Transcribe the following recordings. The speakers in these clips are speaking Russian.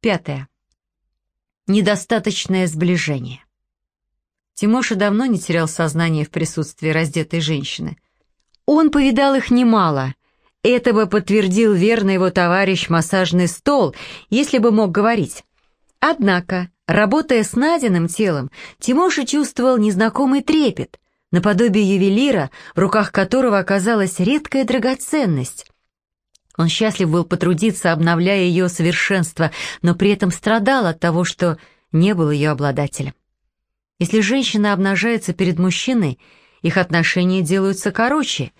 Пятое. Недостаточное сближение. Тимоша давно не терял сознание в присутствии раздетой женщины. Он повидал их немало. Это бы подтвердил верный его товарищ массажный стол, если бы мог говорить. Однако, работая с Надиным телом, Тимоша чувствовал незнакомый трепет, наподобие ювелира, в руках которого оказалась редкая драгоценность. Он счастлив был потрудиться, обновляя ее совершенство, но при этом страдал от того, что не был ее обладателем. Если женщина обнажается перед мужчиной, их отношения делаются короче.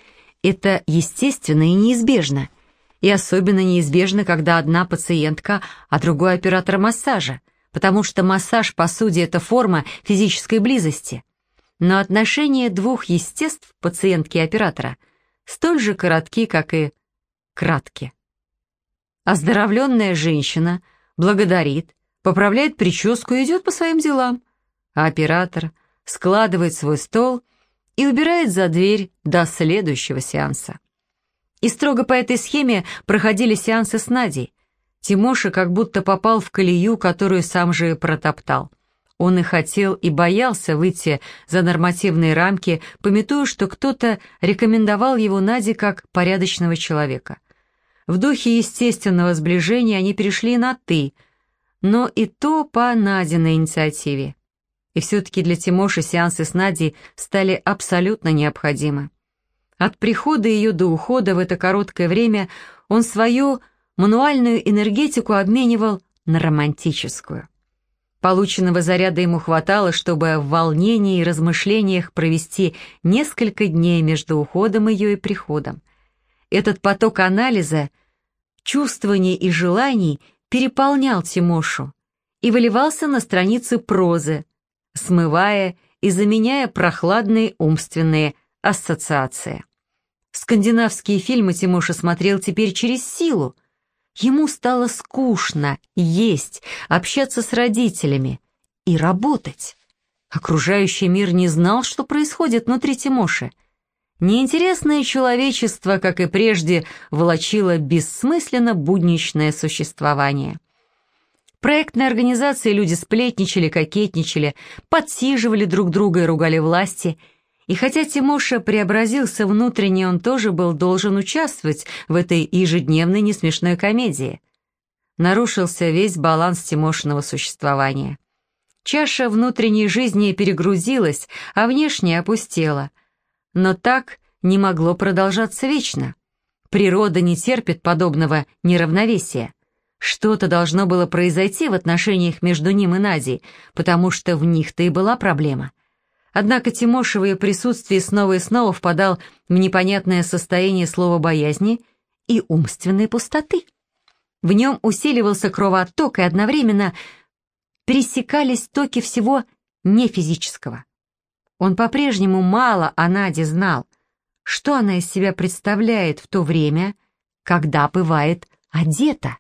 Это естественно и неизбежно. И особенно неизбежно, когда одна пациентка, а другой оператор массажа, потому что массаж, по сути, это форма физической близости. Но отношения двух естеств, пациентки и оператора, столь же коротки, как и кратки. Оздоровленная женщина благодарит, поправляет прическу и идет по своим делам а оператор складывает свой стол и убирает за дверь до следующего сеанса. И строго по этой схеме проходили сеансы с Надей. Тимоша как будто попал в колею, которую сам же протоптал. Он и хотел, и боялся выйти за нормативные рамки, пометуя, что кто-то рекомендовал его Наде как порядочного человека. В духе естественного сближения они перешли на «ты», но и то по Надиной инициативе. И все-таки для Тимоши сеансы с Надей стали абсолютно необходимы. От прихода ее до ухода в это короткое время он свою мануальную энергетику обменивал на романтическую. Полученного заряда ему хватало, чтобы в волнении и размышлениях провести несколько дней между уходом ее и приходом. Этот поток анализа, чувствований и желаний переполнял Тимошу и выливался на страницы прозы, смывая и заменяя прохладные умственные ассоциации. Скандинавские фильмы Тимоша смотрел теперь через силу. Ему стало скучно есть, общаться с родителями и работать. Окружающий мир не знал, что происходит внутри Тимоши. Неинтересное человечество, как и прежде, волочило бессмысленно будничное существование. Проектные организации люди сплетничали, кокетничали, подсиживали друг друга и ругали власти. И хотя Тимоша преобразился внутренне, он тоже был должен участвовать в этой ежедневной несмешной комедии. Нарушился весь баланс Тимошиного существования. Чаша внутренней жизни перегрузилась, а внешняя опустела. Но так не могло продолжаться вечно. Природа не терпит подобного неравновесия. Что-то должно было произойти в отношениях между ним и Надей, потому что в них-то и была проблема. Однако Тимоша в ее присутствии снова и снова впадал в непонятное состояние слова боязни и умственной пустоты. В нем усиливался кровоотток, и одновременно пересекались токи всего нефизического. Он по-прежнему мало о Наде знал, что она из себя представляет в то время, когда бывает одета.